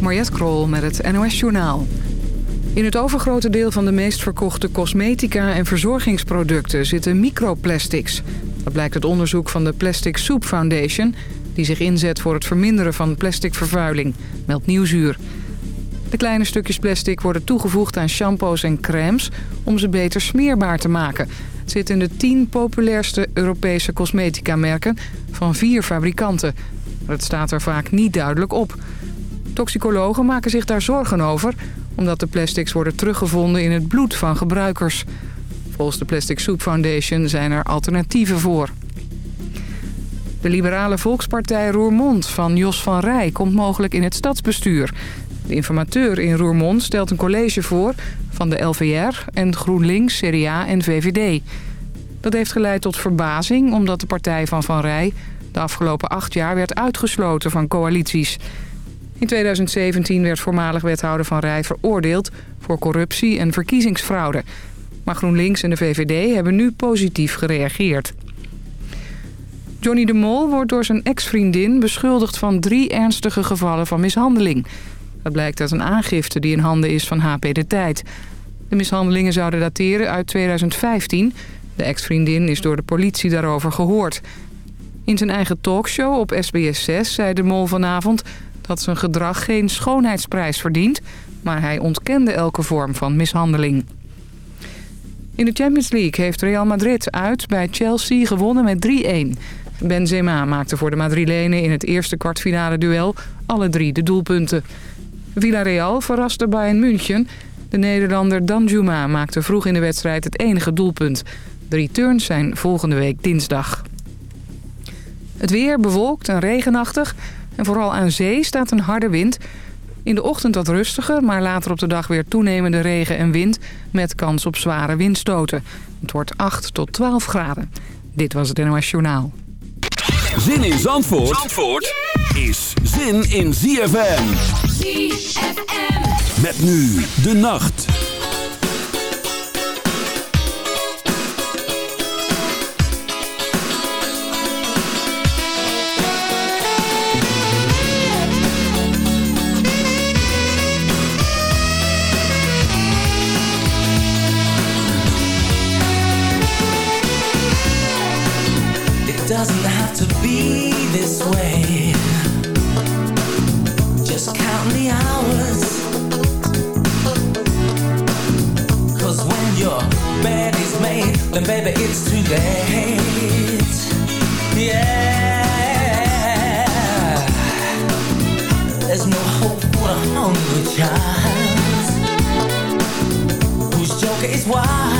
Mariette Krol met het NOS Journaal. In het overgrote deel van de meest verkochte cosmetica en verzorgingsproducten zitten microplastics. Dat blijkt uit onderzoek van de Plastic Soup Foundation... die zich inzet voor het verminderen van plasticvervuiling, meldt Nieuwsuur. De kleine stukjes plastic worden toegevoegd aan shampoos en crèmes... om ze beter smeerbaar te maken. Het zit in de tien populairste Europese cosmetica-merken van vier fabrikanten. Het staat er vaak niet duidelijk op... Toxicologen maken zich daar zorgen over... omdat de plastics worden teruggevonden in het bloed van gebruikers. Volgens de Plastic Soup Foundation zijn er alternatieven voor. De liberale volkspartij Roermond van Jos van Rij komt mogelijk in het stadsbestuur. De informateur in Roermond stelt een college voor van de LVR en GroenLinks, CDA en VVD. Dat heeft geleid tot verbazing omdat de partij van Van Rij de afgelopen acht jaar werd uitgesloten van coalities... In 2017 werd voormalig wethouder Van Rij veroordeeld voor corruptie en verkiezingsfraude. Maar GroenLinks en de VVD hebben nu positief gereageerd. Johnny de Mol wordt door zijn ex-vriendin beschuldigd van drie ernstige gevallen van mishandeling. Dat blijkt uit een aangifte die in handen is van HP De Tijd. De mishandelingen zouden dateren uit 2015. De ex-vriendin is door de politie daarover gehoord. In zijn eigen talkshow op SBS 6 zei de Mol vanavond dat zijn gedrag geen schoonheidsprijs verdient... maar hij ontkende elke vorm van mishandeling. In de Champions League heeft Real Madrid uit bij Chelsea gewonnen met 3-1. Benzema maakte voor de Madrilenen in het eerste kwartfinale duel alle drie de doelpunten. Villarreal verraste Bayern München. De Nederlander Danjuma maakte vroeg in de wedstrijd het enige doelpunt. De returns zijn volgende week dinsdag. Het weer bewolkt en regenachtig. En vooral aan zee staat een harde wind. In de ochtend wat rustiger, maar later op de dag weer toenemende regen en wind... met kans op zware windstoten. Het wordt 8 tot 12 graden. Dit was het NOS Journaal. Zin in Zandvoort, Zandvoort is zin in ZFM. ZFM. Met nu de nacht. Baby it's too late. Yeah. There's no hope for a hungry child whose joker is wild.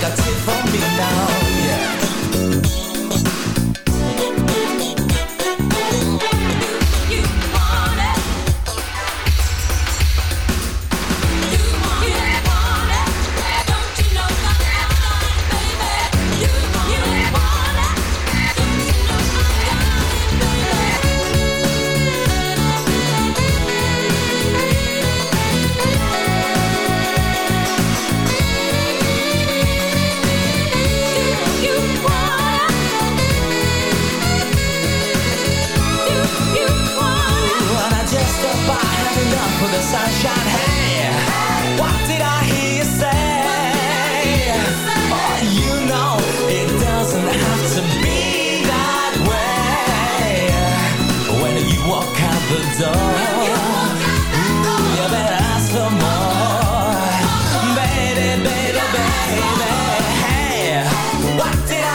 got it for me now. one day.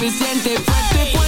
Baby, siente fuerte cuando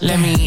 Let me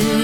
to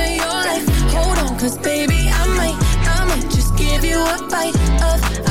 cause baby, I might, I might just give you a bite of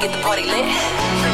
Get the party lit.